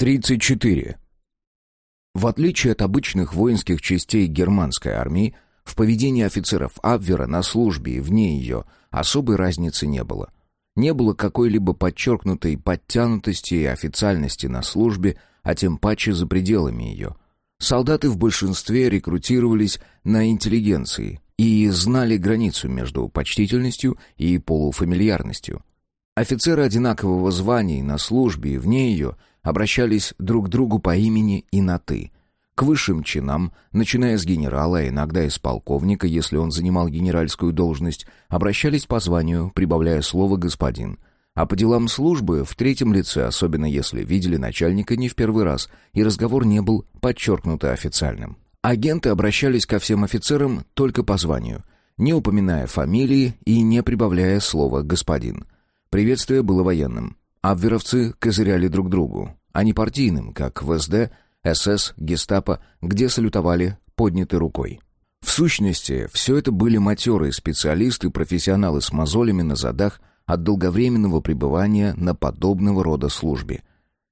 34. В отличие от обычных воинских частей германской армии, в поведении офицеров Абвера на службе и вне ее особой разницы не было. Не было какой-либо подчеркнутой подтянутости и официальности на службе, а тем паче за пределами ее. Солдаты в большинстве рекрутировались на интеллигенции и знали границу между почтительностью и полуфамильярностью. Офицеры одинакового звания на службе и вне ее – обращались друг к другу по имени и на «ты». К высшим чинам, начиная с генерала, а иногда и с полковника, если он занимал генеральскую должность, обращались по званию, прибавляя слово «господин». А по делам службы в третьем лице, особенно если видели начальника не в первый раз, и разговор не был подчеркнуто официальным. Агенты обращались ко всем офицерам только по званию, не упоминая фамилии и не прибавляя слова «господин». Приветствие было военным. Абверовцы козыряли друг другу, а не партийным, как в СД, СС, Гестапо, где салютовали поднятой рукой. В сущности, все это были матерые специалисты, профессионалы с мозолями на задах от долговременного пребывания на подобного рода службе.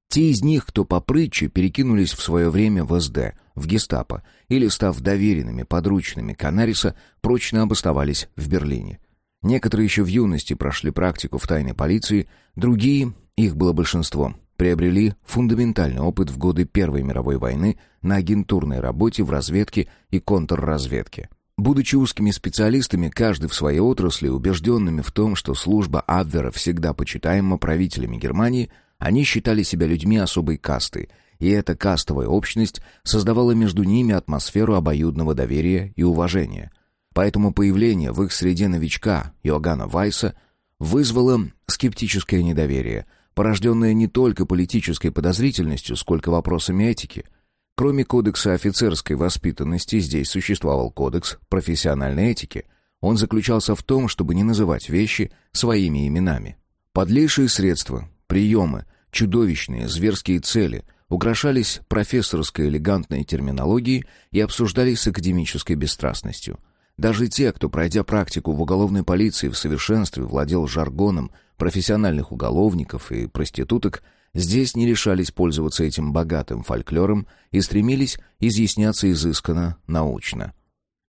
Те из них, кто по прытче перекинулись в свое время в СД, в гестапо, или, став доверенными подручными Канариса, прочно обосновались в Берлине. Некоторые еще в юности прошли практику в тайной полиции, другие, их было большинство, приобрели фундаментальный опыт в годы Первой мировой войны на агентурной работе в разведке и контрразведке. Будучи узкими специалистами, каждый в своей отрасли, убежденными в том, что служба Абвера всегда почитаема правителями Германии, они считали себя людьми особой касты, и эта кастовая общность создавала между ними атмосферу обоюдного доверия и уважения. Поэтому появление в их среде новичка Иоганна Вайса вызвало скептическое недоверие, порожденное не только политической подозрительностью, сколько вопросами этики. Кроме кодекса офицерской воспитанности, здесь существовал кодекс профессиональной этики. Он заключался в том, чтобы не называть вещи своими именами. Подлейшие средства, приемы, чудовищные, зверские цели украшались профессорской элегантной терминологией и обсуждались с академической бесстрастностью – даже те, кто, пройдя практику в уголовной полиции в совершенстве владел жаргоном профессиональных уголовников и проституток, здесь не решались пользоваться этим богатым фольклором и стремились изъясняться изысканно, научно.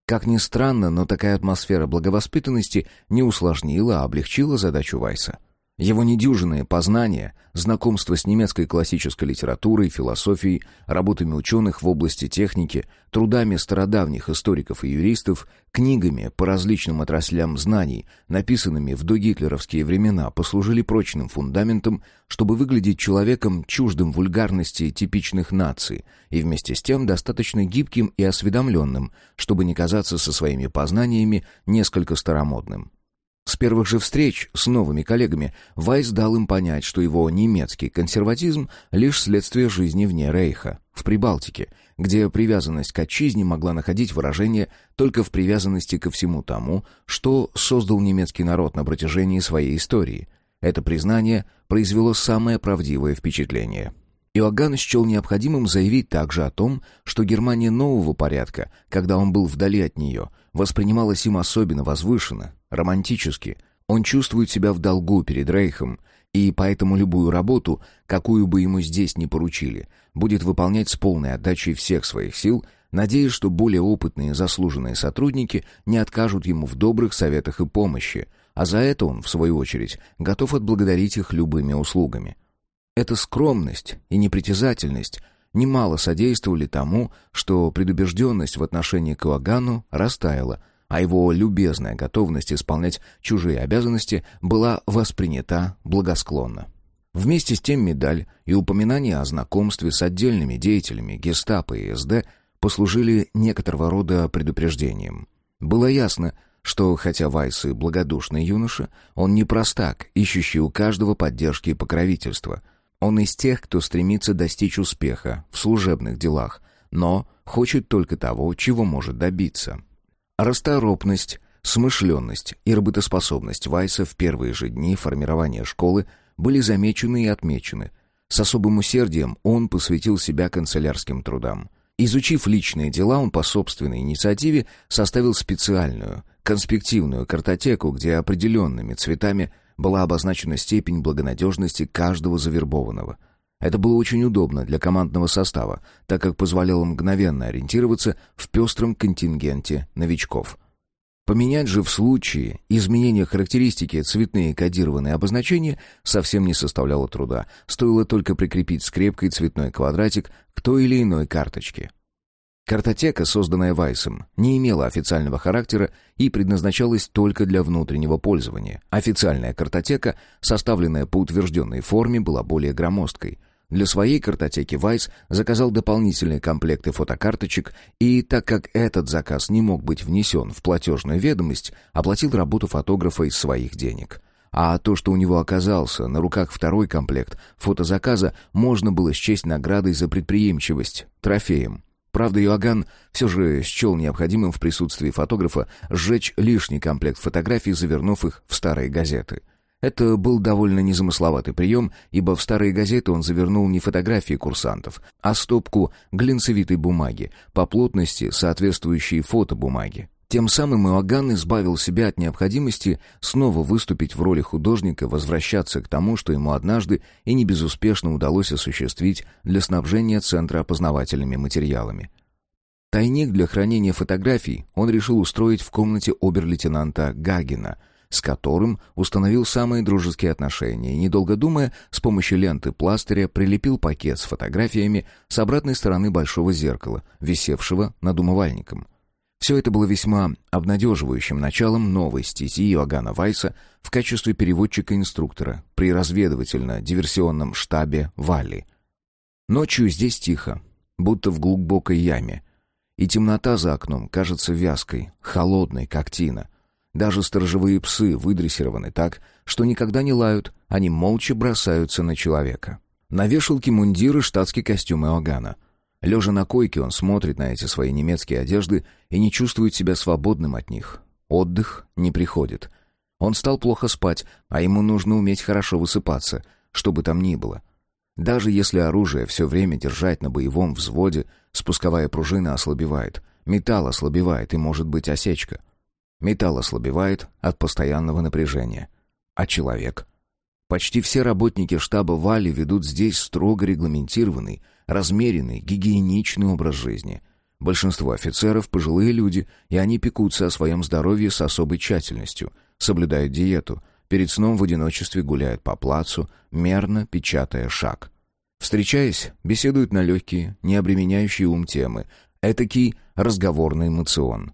Как ни странно, но такая атмосфера благовоспитанности не усложнила, а облегчила задачу Вайса. Его недюжинные познания, знакомство с немецкой классической литературой, философией, работами ученых в области техники, трудами стародавних историков и юристов, книгами по различным отраслям знаний, написанными в догитлеровские времена, послужили прочным фундаментом, чтобы выглядеть человеком чуждым вульгарности типичных наций и вместе с тем достаточно гибким и осведомленным, чтобы не казаться со своими познаниями несколько старомодным. С первых же встреч с новыми коллегами Вайс дал им понять, что его немецкий консерватизм — лишь следствие жизни вне Рейха, в Прибалтике, где привязанность к отчизне могла находить выражение только в привязанности ко всему тому, что создал немецкий народ на протяжении своей истории. Это признание произвело самое правдивое впечатление. Иоганн счел необходимым заявить также о том, что Германия нового порядка, когда он был вдали от нее, воспринималась им особенно возвышенно, романтически. Он чувствует себя в долгу перед Рейхом, и поэтому любую работу, какую бы ему здесь ни поручили, будет выполнять с полной отдачей всех своих сил, надеясь, что более опытные и заслуженные сотрудники не откажут ему в добрых советах и помощи, а за это он, в свою очередь, готов отблагодарить их любыми услугами. Эта скромность и непритязательность немало содействовали тому, что предубежденность в отношении к Иоганну растаяла, а его любезная готовность исполнять чужие обязанности была воспринята благосклонно. Вместе с тем медаль и упоминание о знакомстве с отдельными деятелями гестапо и СД послужили некоторого рода предупреждением. Было ясно, что, хотя Вайс и благодушный юноша, он не простак, ищущий у каждого поддержки и покровительства — он из тех, кто стремится достичь успеха в служебных делах, но хочет только того, чего может добиться. Расторопность, смышленность и работоспособность Вайса в первые же дни формирования школы были замечены и отмечены. С особым усердием он посвятил себя канцелярским трудам. Изучив личные дела, он по собственной инициативе составил специальную, конспективную картотеку, где определенными цветами – была обозначена степень благонадежности каждого завербованного. Это было очень удобно для командного состава, так как позволяло мгновенно ориентироваться в пестром контингенте новичков. Поменять же в случае изменения характеристики цветные кодированные обозначения совсем не составляло труда, стоило только прикрепить скрепкой цветной квадратик к той или иной карточке. Картотека, созданная Вайсом, не имела официального характера и предназначалась только для внутреннего пользования. Официальная картотека, составленная по утвержденной форме, была более громоздкой. Для своей картотеки Вайс заказал дополнительные комплекты фотокарточек, и так как этот заказ не мог быть внесен в платежную ведомость, оплатил работу фотографа из своих денег. А то, что у него оказался на руках второй комплект фотозаказа, можно было счесть наградой за предприимчивость, трофеем. Правда, Иоганн все же счел необходимым в присутствии фотографа сжечь лишний комплект фотографий, завернув их в старые газеты. Это был довольно незамысловатый прием, ибо в старые газеты он завернул не фотографии курсантов, а стопку глинцевитой бумаги, по плотности соответствующей фотобумаге. Тем самым Иоганн избавил себя от необходимости снова выступить в роли художника, возвращаться к тому, что ему однажды и не безуспешно удалось осуществить для снабжения центра опознавательными материалами. Тайник для хранения фотографий он решил устроить в комнате обер-лейтенанта Гагина, с которым установил самые дружеские отношения и, недолго думая, с помощью ленты пластыря прилепил пакет с фотографиями с обратной стороны большого зеркала, висевшего над умывальником — все это было весьма обнадеживающим началом новой стези Иоганна Вайса в качестве переводчика-инструктора при разведывательно-диверсионном штабе Валли. Ночью здесь тихо, будто в глубокой яме, и темнота за окном кажется вязкой, холодной, как тина. Даже сторожевые псы выдрессированы так, что никогда не лают, они молча бросаются на человека. На вешалке мундиры штатский костюм Иоганна — Лежа на койке, он смотрит на эти свои немецкие одежды и не чувствует себя свободным от них. Отдых не приходит. Он стал плохо спать, а ему нужно уметь хорошо высыпаться, что бы там ни было. Даже если оружие все время держать на боевом взводе, спусковая пружина ослабевает, металл ослабевает и может быть осечка. Металл ослабевает от постоянного напряжения. А человек? Почти все работники штаба Вали ведут здесь строго регламентированный, размеренный, гигиеничный образ жизни. Большинство офицеров – пожилые люди, и они пекутся о своем здоровье с особой тщательностью, соблюдают диету, перед сном в одиночестве гуляют по плацу, мерно печатая шаг. Встречаясь, беседуют на легкие, не обременяющие ум темы, этакий разговорный мацион.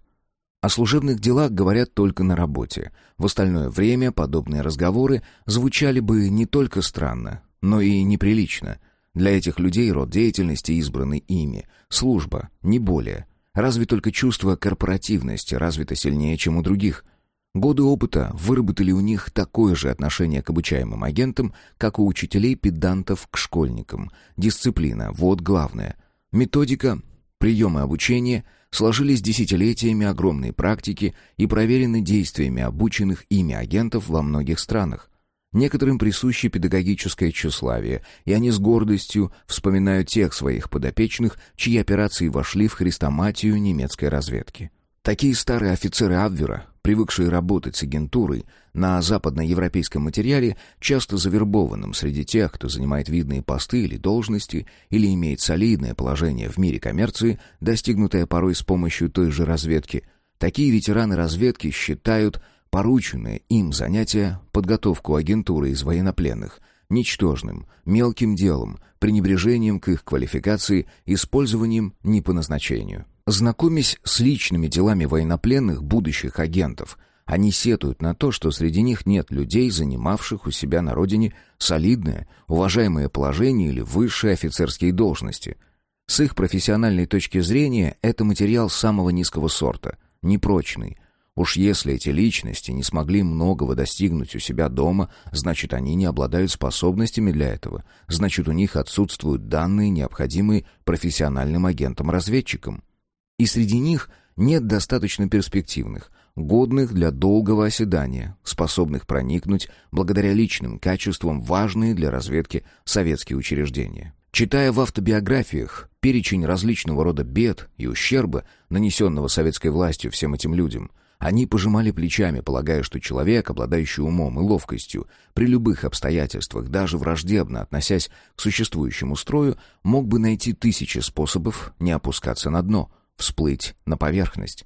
О служебных делах говорят только на работе. В остальное время подобные разговоры звучали бы не только странно, но и неприлично – для этих людей род деятельности, избранный ими, служба, не более. Разве только чувство корпоративности развито сильнее, чем у других. Годы опыта выработали у них такое же отношение к обучаемым агентам, как у учителей-педантов к школьникам. Дисциплина — вот главное. Методика, приемы обучения сложились десятилетиями огромной практики и проверены действиями обученных ими агентов во многих странах. Некоторым присуще педагогическое тщеславие, и они с гордостью вспоминают тех своих подопечных, чьи операции вошли в хрестоматию немецкой разведки. Такие старые офицеры Абвера, привыкшие работать с агентурой на западноевропейском материале, часто завербованным среди тех, кто занимает видные посты или должности, или имеет солидное положение в мире коммерции, достигнутое порой с помощью той же разведки, такие ветераны разведки считают порученное им занятие, подготовку агентуры из военнопленных, ничтожным, мелким делом, пренебрежением к их квалификации, использованием не по назначению. Знакомясь с личными делами военнопленных будущих агентов, они сетуют на то, что среди них нет людей, занимавших у себя на родине солидное, уважаемое положение или высшие офицерские должности. С их профессиональной точки зрения это материал самого низкого сорта, непрочный, Уж если эти личности не смогли многого достигнуть у себя дома, значит, они не обладают способностями для этого. Значит, у них отсутствуют данные, необходимые профессиональным агентам-разведчикам. И среди них нет достаточно перспективных, годных для долгого оседания, способных проникнуть благодаря личным качествам важные для разведки советские учреждения. Читая в автобиографиях перечень различного рода бед и ущерба, нанесенного советской властью всем этим людям – Они пожимали плечами, полагая, что человек, обладающий умом и ловкостью, при любых обстоятельствах, даже враждебно относясь к существующему строю, мог бы найти тысячи способов не опускаться на дно, всплыть на поверхность.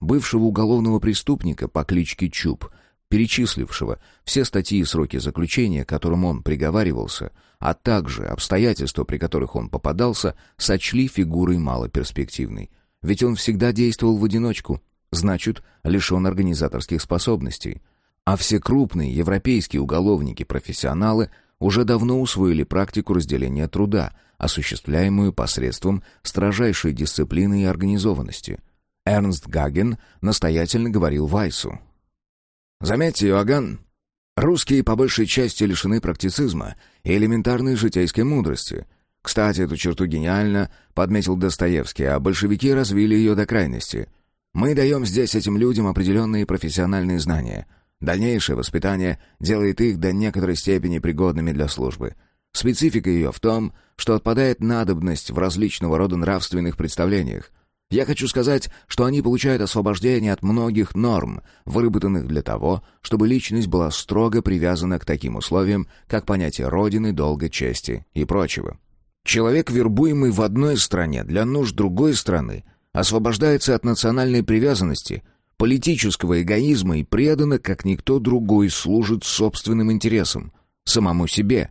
Бывшего уголовного преступника по кличке Чуб, перечислившего все статьи и сроки заключения, которым он приговаривался, а также обстоятельства, при которых он попадался, сочли фигурой малоперспективной. Ведь он всегда действовал в одиночку, значит, лишен организаторских способностей. А все крупные европейские уголовники-профессионалы уже давно усвоили практику разделения труда, осуществляемую посредством строжайшей дисциплины и организованности. Эрнст Гаген настоятельно говорил Вайсу. «Заметьте, Иоганн, русские по большей части лишены практицизма и элементарной житейской мудрости. Кстати, эту черту гениально подметил Достоевский, а большевики развили ее до крайности — мы даем здесь этим людям определенные профессиональные знания. Дальнейшее воспитание делает их до некоторой степени пригодными для службы. Специфика ее в том, что отпадает надобность в различного рода нравственных представлениях. Я хочу сказать, что они получают освобождение от многих норм, выработанных для того, чтобы личность была строго привязана к таким условиям, как понятие родины, долга, чести и прочего. Человек, вербуемый в одной стране для нужд другой страны, освобождается от национальной привязанности, политического эгоизма и преданно, как никто другой, служит собственным интересам, самому себе.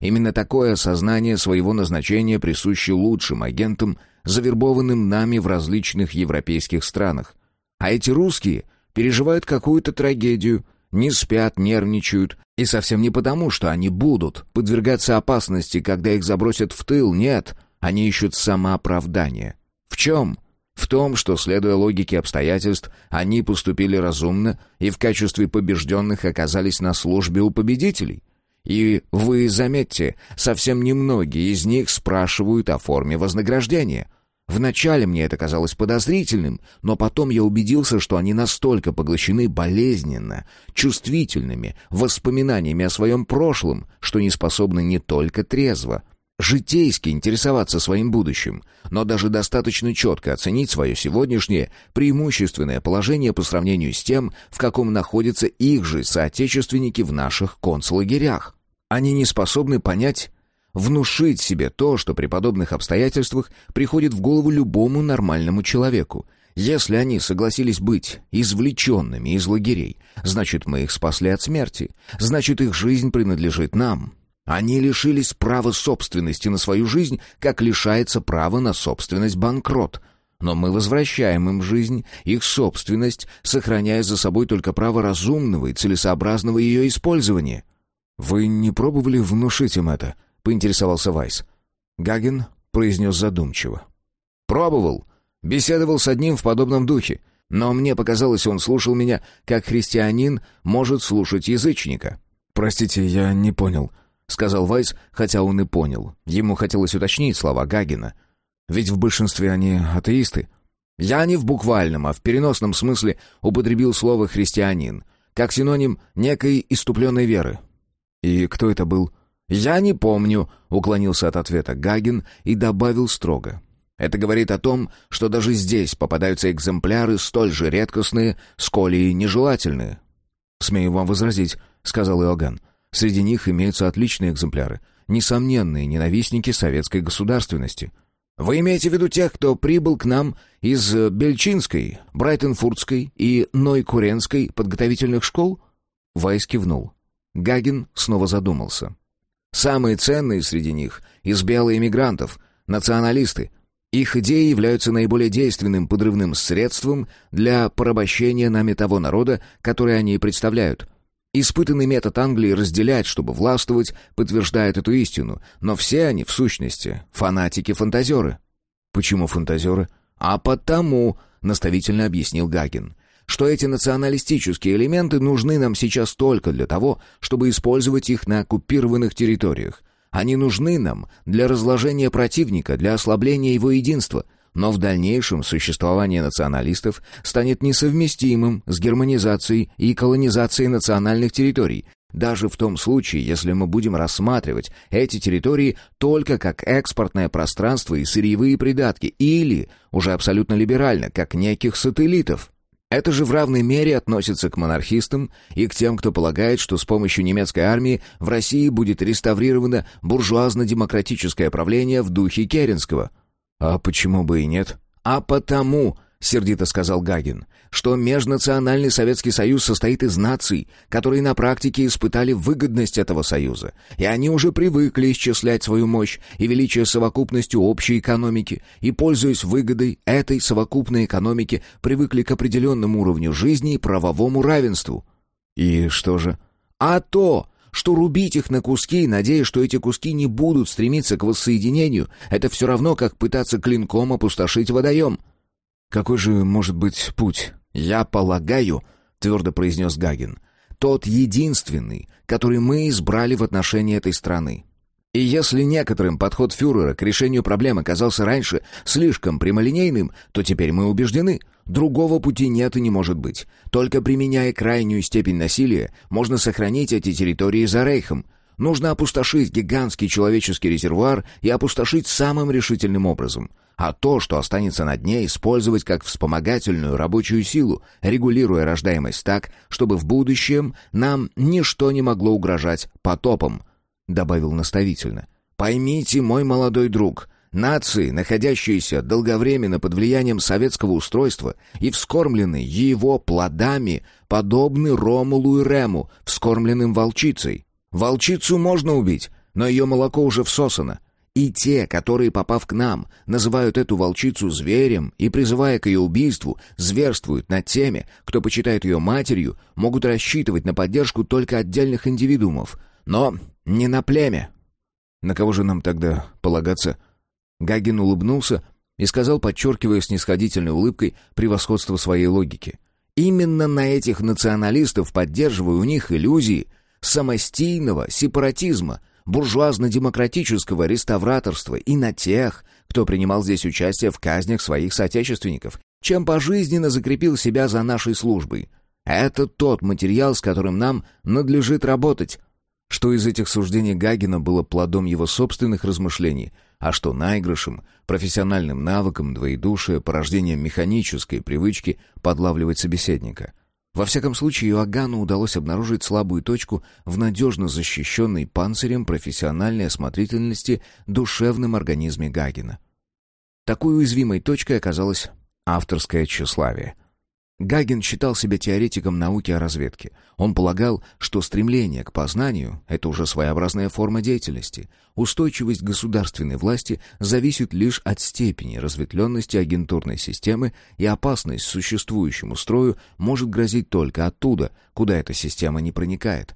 Именно такое осознание своего назначения присуще лучшим агентам, завербованным нами в различных европейских странах. А эти русские переживают какую-то трагедию, не спят, нервничают, и совсем не потому, что они будут подвергаться опасности, когда их забросят в тыл, нет, они ищут самооправдание. В чем? В том, что, следуя логике обстоятельств, они поступили разумно и в качестве побежденных оказались на службе у победителей. И вы заметьте, совсем немногие из них спрашивают о форме вознаграждения. Вначале мне это казалось подозрительным, но потом я убедился, что они настолько поглощены болезненно, чувствительными воспоминаниями о своем прошлом, что не способны не только трезво, житейски интересоваться своим будущим, но даже достаточно четко оценить свое сегодняшнее преимущественное положение по сравнению с тем, в каком находятся их же соотечественники в наших концлагерях. Они не способны понять, внушить себе то, что при подобных обстоятельствах приходит в голову любому нормальному человеку. Если они согласились быть извлеченными из лагерей, значит, мы их спасли от смерти, значит, их жизнь принадлежит нам, они лишились права собственности на свою жизнь, как лишается права на собственность банкрот. Но мы возвращаем им жизнь, их собственность, сохраняя за собой только право разумного и целесообразного ее использования. «Вы не пробовали внушить им это?» — поинтересовался Вайс. Гаген произнес задумчиво. «Пробовал. Беседовал с одним в подобном духе. Но мне показалось, он слушал меня, как христианин может слушать язычника». «Простите, я не понял», — сказал Вайс, хотя он и понял. Ему хотелось уточнить слова Гагина. «Ведь в большинстве они атеисты». «Я не в буквальном, а в переносном смысле употребил слово «христианин», как синоним некой иступленной веры». «И кто это был?» «Я не помню», — уклонился от ответа Гагин и добавил строго. «Это говорит о том, что даже здесь попадаются экземпляры столь же редкостные, сколь и нежелательные». «Смею вам возразить», — сказал Иоганн. Среди них имеются отличные экземпляры, несомненные ненавистники советской государственности. Вы имеете в виду тех, кто прибыл к нам из Бельчинской, Брайтенфуртской и Нойкуренской подготовительных школ? Вайс кивнул. Гагин снова задумался. Самые ценные среди них из белоэмигрантов, националисты. Их идеи являются наиболее действенным подрывным средством для порабощения нами того народа, который они представляют. Испытанный метод Англии разделять, чтобы властвовать, подтверждает эту истину, но все они, в сущности, фанатики-фантазеры. Почему фантазеры? А потому, наставительно объяснил Гагин, что эти националистические элементы нужны нам сейчас только для того, чтобы использовать их на оккупированных территориях. Они нужны нам для разложения противника, для ослабления его единства — но в дальнейшем существование националистов станет несовместимым с германизацией и колонизацией национальных территорий, даже в том случае, если мы будем рассматривать эти территории только как экспортное пространство и сырьевые придатки, или, уже абсолютно либерально, как неких сателлитов. Это же в равной мере относится к монархистам и к тем, кто полагает, что с помощью немецкой армии в России будет реставрировано буржуазно-демократическое правление в духе Керенского. А почему бы и нет? А потому, — сердито сказал Гагин, — что Межнациональный Советский Союз состоит из наций, которые на практике испытали выгодность этого союза, и они уже привыкли исчислять свою мощь и величие совокупностью общей экономики, и, пользуясь выгодой этой совокупной экономики, привыкли к определенному уровню жизни и правовому равенству. И что же? А то, что рубить их на куски, надеясь, что эти куски не будут стремиться к воссоединению, это все равно, как пытаться клинком опустошить водоем. «Какой же может быть путь?» «Я полагаю», — твердо произнес Гагин, «тот единственный, который мы избрали в отношении этой страны. И если некоторым подход фюрера к решению проблем оказался раньше слишком прямолинейным, то теперь мы убеждены, другого пути нет и не может быть. Только применяя крайнюю степень насилия, можно сохранить эти территории за Рейхом. Нужно опустошить гигантский человеческий резервуар и опустошить самым решительным образом — а то, что останется на дне, использовать как вспомогательную рабочую силу, регулируя рождаемость так, чтобы в будущем нам ничто не могло угрожать потопом», — добавил наставительно. «Поймите, мой молодой друг, нации, находящиеся долговременно под влиянием советского устройства и вскормленные его плодами, подобны Ромулу и Рему, вскормленным волчицей. Волчицу можно убить, но ее молоко уже всосано, и те, которые, попав к нам, называют эту волчицу зверем и, призывая к ее убийству, зверствуют над теми, кто почитает ее матерью, могут рассчитывать на поддержку только отдельных индивидуумов, но не на племя. На кого же нам тогда полагаться? Гагин улыбнулся и сказал, подчеркивая снисходительной улыбкой превосходство своей логики. Именно на этих националистов поддерживаю у них иллюзии самостийного сепаратизма — буржуазно-демократического реставраторства и на тех, кто принимал здесь участие в казнях своих соотечественников, чем пожизненно закрепил себя за нашей службой. Это тот материал, с которым нам надлежит работать. Что из этих суждений Гагина было плодом его собственных размышлений, а что наигрышем, профессиональным навыком, двоедушия, порождением механической привычки подлавливать собеседника — во всяком случае, Иоганну удалось обнаружить слабую точку в надежно защищенной панцирем профессиональной осмотрительности душевном организме Гагина. Такой уязвимой точкой оказалось авторское тщеславие — Гаген считал себя теоретиком науки о разведке. Он полагал, что стремление к познанию — это уже своеобразная форма деятельности. Устойчивость государственной власти зависит лишь от степени разветвленности агентурной системы, и опасность существующему строю может грозить только оттуда, куда эта система не проникает.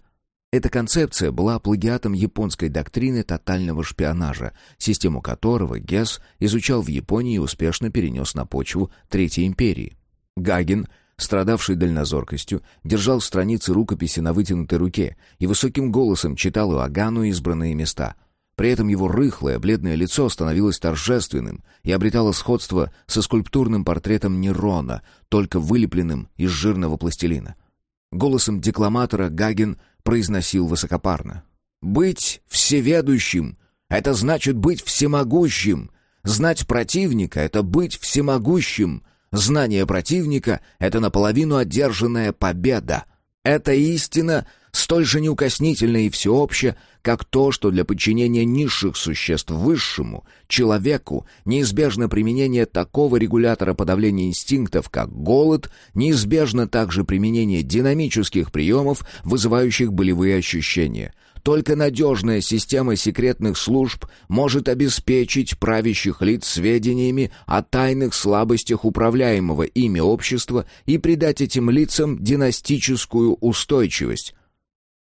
Эта концепция была плагиатом японской доктрины тотального шпионажа, систему которого Гесс изучал в Японии и успешно перенес на почву Третьей империи. Гагин, страдавший дальнозоркостью, держал страницы рукописи на вытянутой руке и высоким голосом читал Иоганну избранные места. При этом его рыхлое, бледное лицо становилось торжественным и обретало сходство со скульптурным портретом Нерона, только вылепленным из жирного пластилина. Голосом декламатора Гагин произносил высокопарно. «Быть всеведущим — это значит быть всемогущим. Знать противника — это быть всемогущим. Знание противника — это наполовину одержанная победа. Это истина столь же неукоснительна и всеобща, как то, что для подчинения низших существ высшему, человеку, неизбежно применение такого регулятора подавления инстинктов, как голод, неизбежно также применение динамических приемов, вызывающих болевые ощущения — только надежная система секретных служб может обеспечить правящих лиц сведениями о тайных слабостях управляемого ими общества и придать этим лицам династическую устойчивость.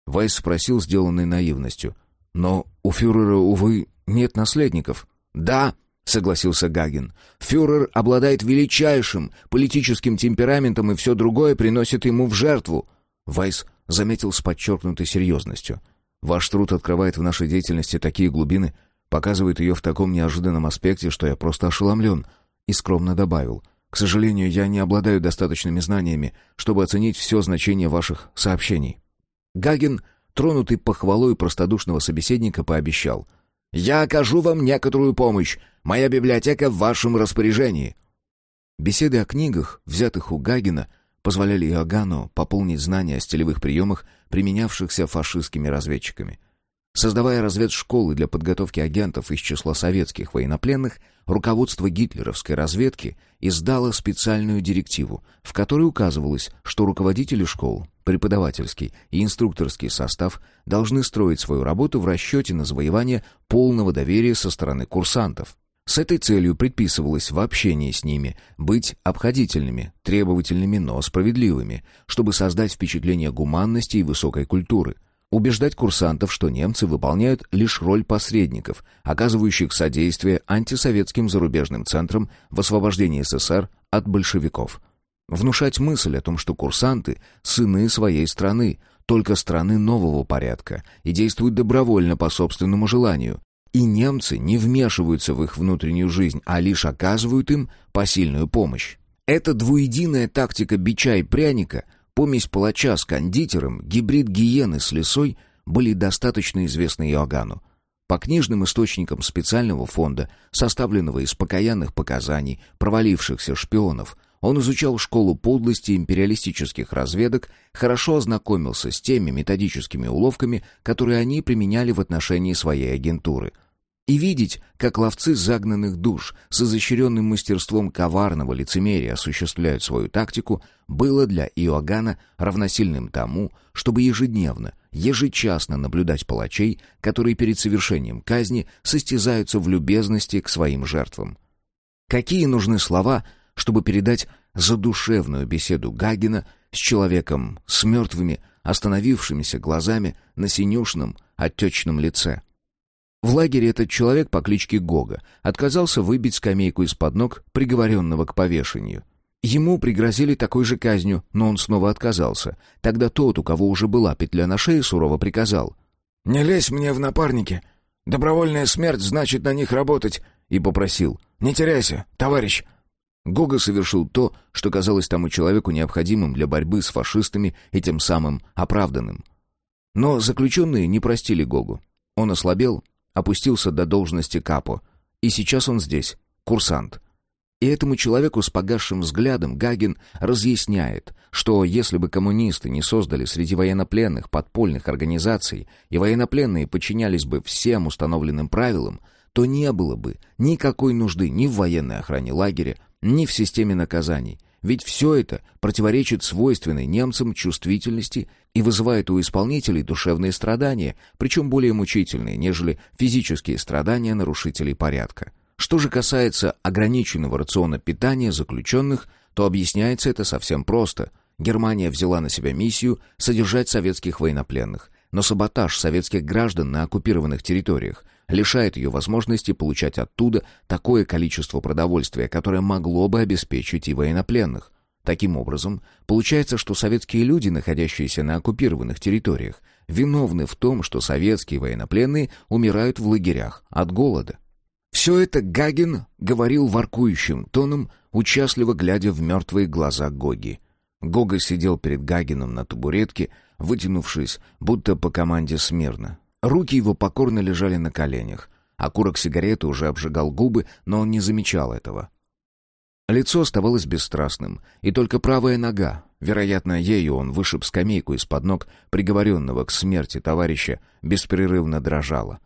Вайс спросил, сделанной наивностью. «Но у фюрера, увы, нет наследников». «Да», — согласился Гагин. «Фюрер обладает величайшим политическим темпераментом и все другое приносит ему в жертву». Вайс заметил с подчеркнутой серьезностью. Ваш труд открывает в нашей деятельности такие глубины, показывает ее в таком неожиданном аспекте, что я просто ошеломлен». И скромно добавил. «К сожалению, я не обладаю достаточными знаниями, чтобы оценить все значение ваших сообщений». Гаген, тронутый похвалой простодушного собеседника, пообещал. «Я окажу вам некоторую помощь. Моя библиотека в вашем распоряжении». Беседы о книгах, взятых у Гагена, позволяли Иоганну пополнить знания о стилевых приемах, применявшихся фашистскими разведчиками. Создавая разведшколы для подготовки агентов из числа советских военнопленных, руководство гитлеровской разведки издало специальную директиву, в которой указывалось, что руководители школ, преподавательский и инструкторский состав должны строить свою работу в расчете на завоевание полного доверия со стороны курсантов. С этой целью предписывалось в общении с ними быть обходительными, требовательными, но справедливыми, чтобы создать впечатление гуманности и высокой культуры – убеждать курсантов, что немцы выполняют лишь роль посредников, оказывающих содействие антисоветским зарубежным центрам в освобождении СССР от большевиков. Внушать мысль о том, что курсанты — сыны своей страны, только страны нового порядка, и действуют добровольно по собственному желанию. И немцы не вмешиваются в их внутреннюю жизнь, а лишь оказывают им посильную помощь. Эта двуединая тактика бича и пряника — Помесь палача с кондитером, гибрид гиены с лисой были достаточно известны Иоганну. По книжным источникам специального фонда, составленного из покаянных показаний провалившихся шпионов, он изучал школу подлости империалистических разведок, хорошо ознакомился с теми методическими уловками, которые они применяли в отношении своей агентуры – и видеть, как ловцы загнанных душ с изощренным мастерством коварного лицемерия осуществляют свою тактику, было для Иоганна равносильным тому, чтобы ежедневно, ежечасно наблюдать палачей, которые перед совершением казни состязаются в любезности к своим жертвам. Какие нужны слова, чтобы передать задушевную беседу Гагина с человеком с мертвыми, остановившимися глазами на синюшном, отечном лице? В лагере этот человек по кличке Гога отказался выбить скамейку из-под ног приговоренного к повешению. Ему пригрозили такой же казнью, но он снова отказался. Тогда тот, у кого уже была петля на шее, сурово приказал. «Не лезь мне в напарники. Добровольная смерть значит на них работать». И попросил. «Не теряйся, товарищ». Гога совершил то, что казалось тому человеку необходимым для борьбы с фашистами и тем самым оправданным. Но заключенные не простили Гогу. Он ослабел, опустился до должности капо. И сейчас он здесь, курсант. И этому человеку с погасшим взглядом Гагин разъясняет, что если бы коммунисты не создали среди военнопленных подпольных организаций и военнопленные подчинялись бы всем установленным правилам, то не было бы никакой нужды ни в военной охране лагеря, ни в системе наказаний, ведь все это противоречит свойственной немцам чувствительности и вызывает у исполнителей душевные страдания, причем более мучительные, нежели физические страдания нарушителей порядка. Что же касается ограниченного рациона питания заключенных, то объясняется это совсем просто. Германия взяла на себя миссию содержать советских военнопленных, но саботаж советских граждан на оккупированных территориях лишает ее возможности получать оттуда такое количество продовольствия, которое могло бы обеспечить и военнопленных. Таким образом, получается, что советские люди, находящиеся на оккупированных территориях, виновны в том, что советские военнопленные умирают в лагерях от голода. Все это Гагин говорил воркующим тоном, участливо глядя в мертвые глаза Гоги. Гога сидел перед Гагином на табуретке, вытянувшись, будто по команде смирно. Руки его покорно лежали на коленях. Окурок сигареты уже обжигал губы, но он не замечал этого. Лицо оставалось бесстрастным, и только правая нога, вероятно, ею он вышиб скамейку из-под ног приговоренного к смерти товарища, беспрерывно дрожала.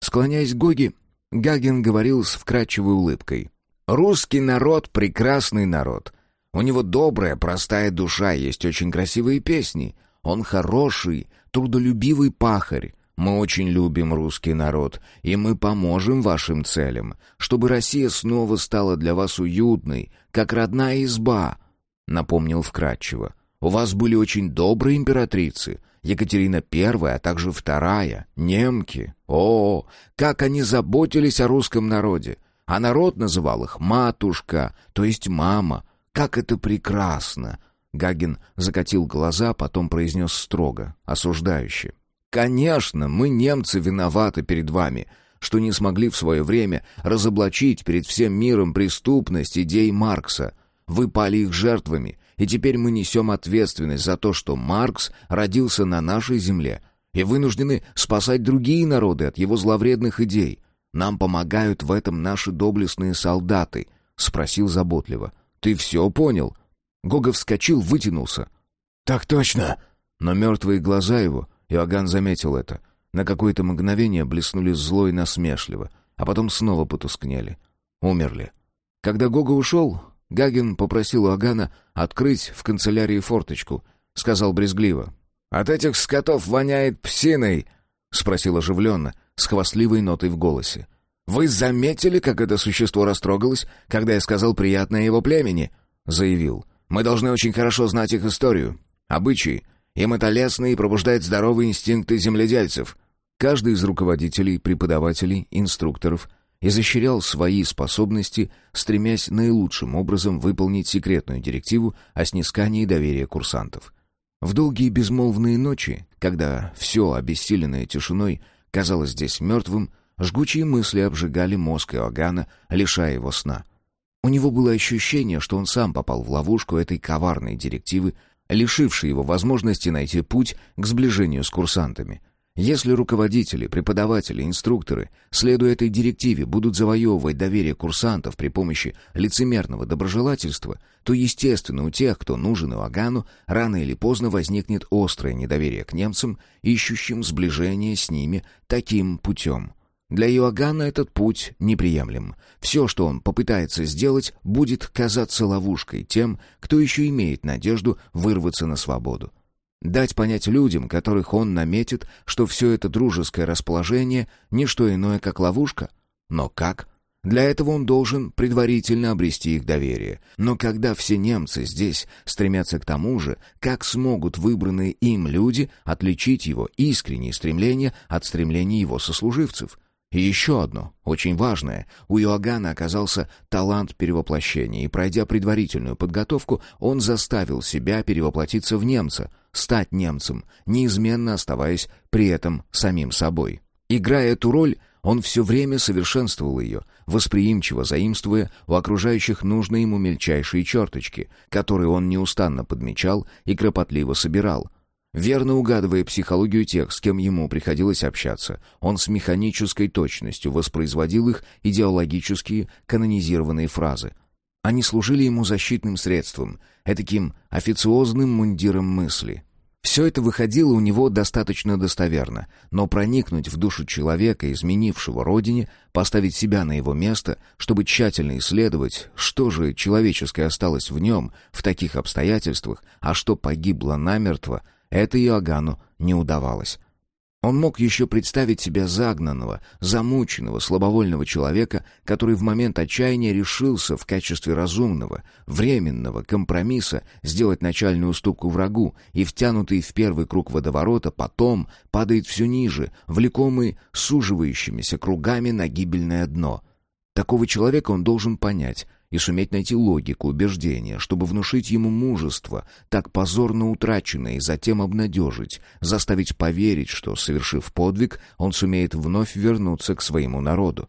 Склоняясь к Гоге, Гагин говорил с вкрадчивой улыбкой. «Русский народ — прекрасный народ. У него добрая, простая душа, есть очень красивые песни. Он хороший, трудолюбивый пахарь. Мы очень любим русский народ, и мы поможем вашим целям, чтобы Россия снова стала для вас уютной, как родная изба», — напомнил вкратчиво. «У вас были очень добрые императрицы, Екатерина I, а также вторая, немки. О, как они заботились о русском народе! А народ называл их «матушка», то есть «мама». Как это прекрасно!» Гагин закатил глаза, потом произнес строго, осуждающе. Конечно, мы, немцы, виноваты перед вами, что не смогли в свое время разоблачить перед всем миром преступность идей Маркса. Вы пали их жертвами, и теперь мы несем ответственность за то, что Маркс родился на нашей земле, и вынуждены спасать другие народы от его зловредных идей. Нам помогают в этом наши доблестные солдаты, — спросил заботливо. — Ты все понял? Гога вскочил, вытянулся. «Так точно!» Но мертвые глаза его, Иоганн заметил это, на какое-то мгновение блеснули зло и насмешливо, а потом снова потускнели. Умерли. Когда Гога ушел, Гаген попросил Иоганна открыть в канцелярии форточку. Сказал брезгливо. «От этих скотов воняет псиной!» — спросил оживленно, с хвастливой нотой в голосе. «Вы заметили, как это существо растрогалось, когда я сказал приятное его племени?» — заявил. «Мы должны очень хорошо знать их историю, обычаи. Им это лестно и пробуждает здоровые инстинкты земледельцев». Каждый из руководителей, преподавателей, инструкторов изощрял свои способности, стремясь наилучшим образом выполнить секретную директиву о снискании доверия курсантов. В долгие безмолвные ночи, когда все, обессиленное тишиной, казалось здесь мертвым, Жгучие мысли обжигали мозг Иоганна, лишая его сна. У него было ощущение, что он сам попал в ловушку этой коварной директивы, лишившей его возможности найти путь к сближению с курсантами — если руководители, преподаватели, инструкторы, следуя этой директиве, будут завоевывать доверие курсантов при помощи лицемерного доброжелательства, то, естественно, у тех, кто нужен Иоганну, рано или поздно возникнет острое недоверие к немцам, ищущим сближение с ними таким путем. Для Иоганна этот путь неприемлем. Все, что он попытается сделать, будет казаться ловушкой тем, кто еще имеет надежду вырваться на свободу. Дать понять людям, которых он наметит, что все это дружеское расположение — не что иное, как ловушка. Но как? Для этого он должен предварительно обрести их доверие. Но когда все немцы здесь стремятся к тому же, как смогут выбранные им люди отличить его искренние стремления от стремлений его сослуживцев? И еще одно, очень важное. У Иоганна оказался талант перевоплощения, и, пройдя предварительную подготовку, он заставил себя перевоплотиться в немца, стать немцем, неизменно оставаясь при этом самим собой. Играя эту роль, он все время совершенствовал ее, восприимчиво заимствуя у окружающих нужные ему мельчайшие черточки, которые он неустанно подмечал и кропотливо собирал, Верно угадывая психологию тех, с кем ему приходилось общаться, он с механической точностью воспроизводил их идеологические канонизированные фразы. Они служили ему защитным средством, этаким официозным мундиром мысли. Все это выходило у него достаточно достоверно, но проникнуть в душу человека, изменившего родине, поставить себя на его место, чтобы тщательно исследовать, что же человеческое осталось в нем в таких обстоятельствах, а что погибло намертво, это Иоганну не удавалось. Он мог еще представить себя загнанного, замученного, слабовольного человека, который в момент отчаяния решился в качестве разумного, временного компромисса сделать начальную уступку врагу и, втянутый в первый круг водоворота, потом падает все ниже, влекомый суживающимися кругами на гибельное дно. Такого человека он должен понять, и суметь найти логику убеждения, чтобы внушить ему мужество, так позорно утраченное, и затем обнадежить, заставить поверить, что, совершив подвиг, он сумеет вновь вернуться к своему народу.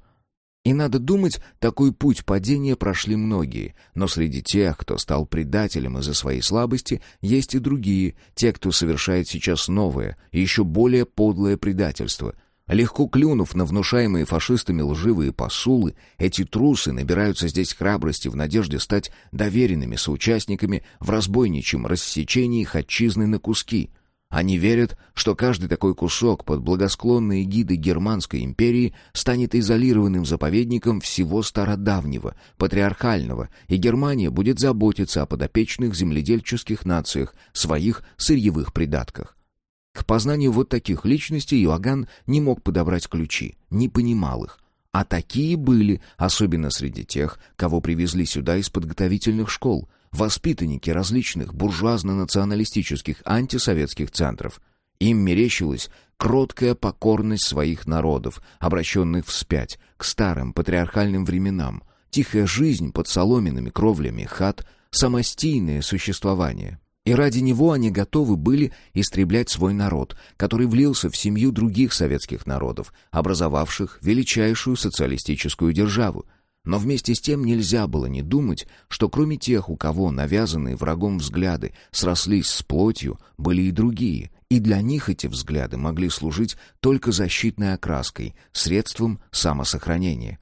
И надо думать, такой путь падения прошли многие, но среди тех, кто стал предателем из-за своей слабости, есть и другие, те, кто совершает сейчас новое, еще более подлое предательство — Легко клюнув на внушаемые фашистами лживые посулы, эти трусы набираются здесь храбрости в надежде стать доверенными соучастниками в разбойничьем рассечении их отчизны на куски. Они верят, что каждый такой кусок под благосклонные гиды Германской империи станет изолированным заповедником всего стародавнего, патриархального, и Германия будет заботиться о подопечных земледельческих нациях, своих сырьевых придатках. К познанию вот таких личностей Иоганн не мог подобрать ключи, не понимал их. А такие были, особенно среди тех, кого привезли сюда из подготовительных школ, воспитанники различных буржуазно-националистических антисоветских центров. Им мерещилась кроткая покорность своих народов, обращенных вспять, к старым патриархальным временам, тихая жизнь под соломенными кровлями хат, самостийное существование. И ради него они готовы были истреблять свой народ, который влился в семью других советских народов, образовавших величайшую социалистическую державу. Но вместе с тем нельзя было не думать, что кроме тех, у кого навязанные врагом взгляды срослись с плотью, были и другие, и для них эти взгляды могли служить только защитной окраской, средством самосохранения.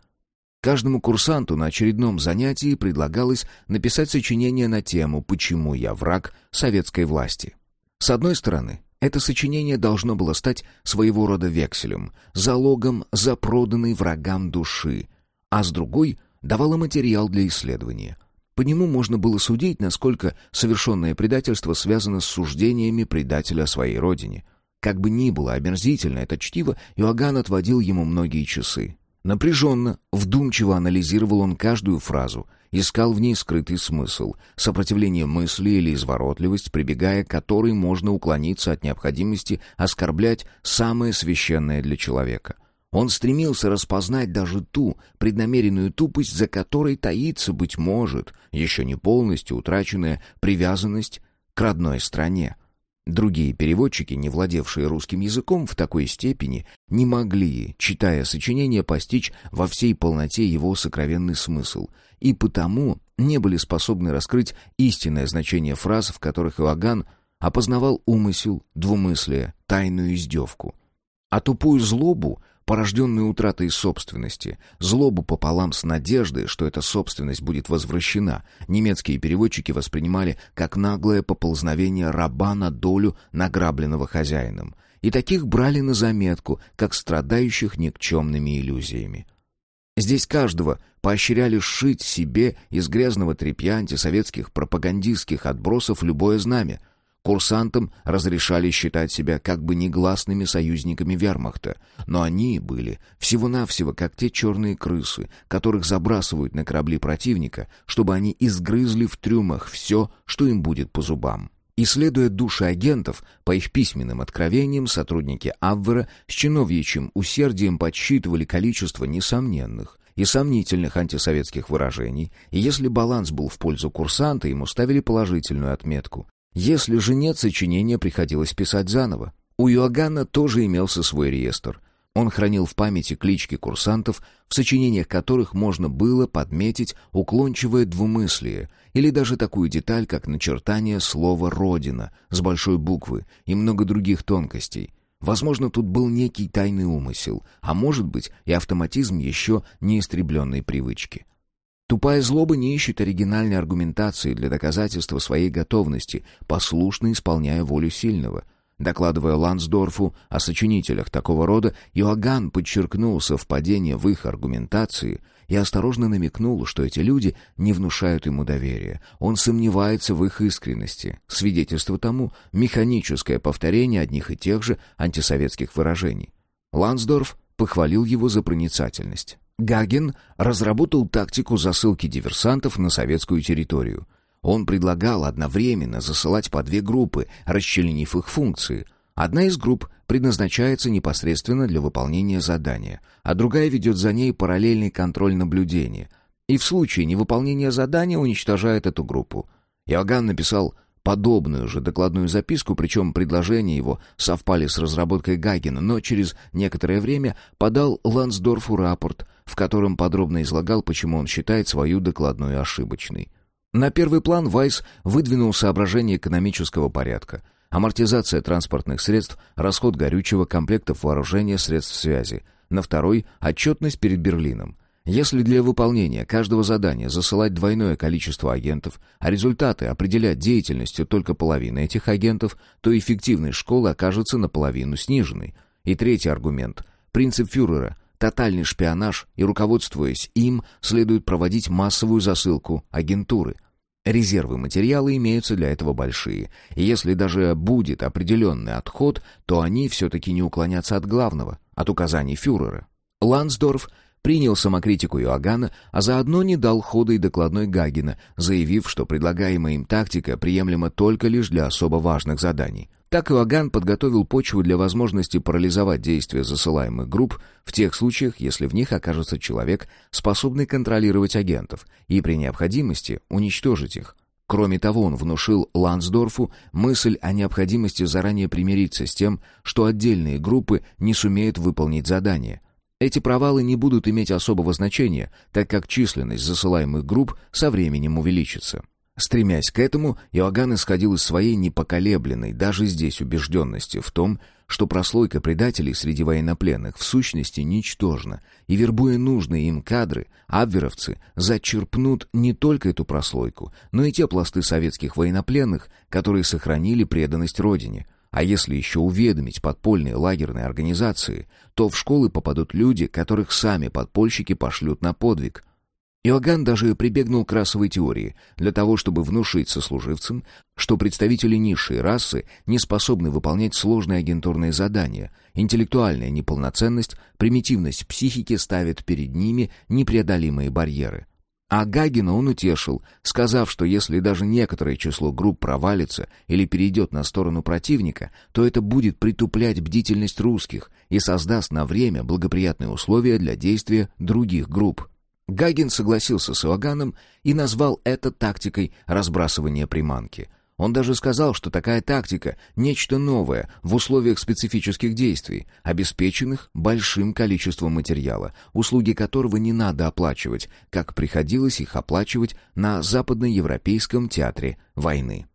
Каждому курсанту на очередном занятии предлагалось написать сочинение на тему «Почему я враг советской власти». С одной стороны, это сочинение должно было стать своего рода векселем, залогом за проданный врагам души, а с другой давало материал для исследования. По нему можно было судить, насколько совершенное предательство связано с суждениями предателя о своей родине. Как бы ни было омерзительно это чтиво, Иоганн отводил ему многие часы. Напряженно, вдумчиво анализировал он каждую фразу, искал в ней скрытый смысл, сопротивление мысли или изворотливость, прибегая к которой можно уклониться от необходимости оскорблять самое священное для человека. Он стремился распознать даже ту преднамеренную тупость, за которой таится, быть может, еще не полностью утраченная привязанность к родной стране — Другие переводчики, не владевшие русским языком в такой степени, не могли, читая сочинение, постичь во всей полноте его сокровенный смысл, и потому не были способны раскрыть истинное значение фраз, в которых Иоганн опознавал умысел, двумыслие, тайную издевку. А тупую злобу порожденную утратой собственности, злобу пополам с надеждой, что эта собственность будет возвращена, немецкие переводчики воспринимали как наглое поползновение раба на долю награбленного хозяином, и таких брали на заметку, как страдающих никчемными иллюзиями. Здесь каждого поощряли сшить себе из грязного тряпья антисоветских пропагандистских отбросов любое знамя — Курсантам разрешали считать себя как бы негласными союзниками вермахта, но они были всего-навсего как те черные крысы, которых забрасывают на корабли противника, чтобы они изгрызли в трюмах все, что им будет по зубам. Исследуя души агентов, по их письменным откровениям сотрудники Абвера с чиновьичьим усердием подсчитывали количество несомненных и сомнительных антисоветских выражений, и если баланс был в пользу курсанта, ему ставили положительную отметку. Если же нет, сочинения приходилось писать заново. У Иоганна тоже имелся свой реестр. Он хранил в памяти клички курсантов, в сочинениях которых можно было подметить уклончивое двумыслие или даже такую деталь, как начертание слова «родина» с большой буквы и много других тонкостей. Возможно, тут был некий тайный умысел, а может быть и автоматизм еще неистребленной привычки. Тупая злоба не ищет оригинальной аргументации для доказательства своей готовности, послушно исполняя волю сильного. Докладывая Лансдорфу о сочинителях такого рода, Иоганн подчеркнул совпадение в их аргументации и осторожно намекнул, что эти люди не внушают ему доверия. Он сомневается в их искренности. Свидетельство тому — механическое повторение одних и тех же антисоветских выражений. Лансдорф похвалил его за проницательность. Гаген разработал тактику засылки диверсантов на советскую территорию. Он предлагал одновременно засылать по две группы, расчленив их функции. Одна из групп предназначается непосредственно для выполнения задания, а другая ведет за ней параллельный контроль наблюдения. И в случае невыполнения задания уничтожает эту группу. Иоганн написал подобную же докладную записку, причем предложения его совпали с разработкой Гагена, но через некоторое время подал Лансдорфу рапорт, в котором подробно излагал, почему он считает свою докладную ошибочной. На первый план Вайс выдвинул соображение экономического порядка. Амортизация транспортных средств, расход горючего, комплектов вооружения, средств связи. На второй — отчетность перед Берлином. Если для выполнения каждого задания засылать двойное количество агентов, а результаты определять деятельностью только половины этих агентов, то эффективность школы окажется наполовину сниженной. И третий аргумент. Принцип фюрера – тотальный шпионаж, и, руководствуясь им, следует проводить массовую засылку агентуры. Резервы материала имеются для этого большие, и если даже будет определенный отход, то они все-таки не уклонятся от главного, от указаний фюрера. Лансдорф принял самокритику Иоганна, а заодно не дал хода и докладной Гагина, заявив, что предлагаемая им тактика приемлема только лишь для особо важных заданий. Так Иоганн подготовил почву для возможности парализовать действия засылаемых групп в тех случаях, если в них окажется человек, способный контролировать агентов, и при необходимости уничтожить их. Кроме того, он внушил Лансдорфу мысль о необходимости заранее примириться с тем, что отдельные группы не сумеют выполнить задание – эти провалы не будут иметь особого значения, так как численность засылаемых групп со временем увеличится. Стремясь к этому, Иоганн исходил из своей непоколебленной, даже здесь, убежденности в том, что прослойка предателей среди военнопленных в сущности ничтожна, и вербуя нужные им кадры, абверовцы зачерпнут не только эту прослойку, но и те пласты советских военнопленных, которые сохранили преданность Родине. А если еще уведомить подпольные лагерные организации, то в школы попадут люди, которых сами подпольщики пошлют на подвиг – Иоганн даже прибегнул к расовой теории для того, чтобы внушить сослуживцам, что представители низшей расы не способны выполнять сложные агентурные задания, интеллектуальная неполноценность, примитивность психики ставят перед ними непреодолимые барьеры. А Гагина он утешил, сказав, что если даже некоторое число групп провалится или перейдет на сторону противника, то это будет притуплять бдительность русских и создаст на время благоприятные условия для действия других групп. Гагин согласился с Иоганном и назвал это тактикой разбрасывания приманки. Он даже сказал, что такая тактика — нечто новое в условиях специфических действий, обеспеченных большим количеством материала, услуги которого не надо оплачивать, как приходилось их оплачивать на западноевропейском театре войны.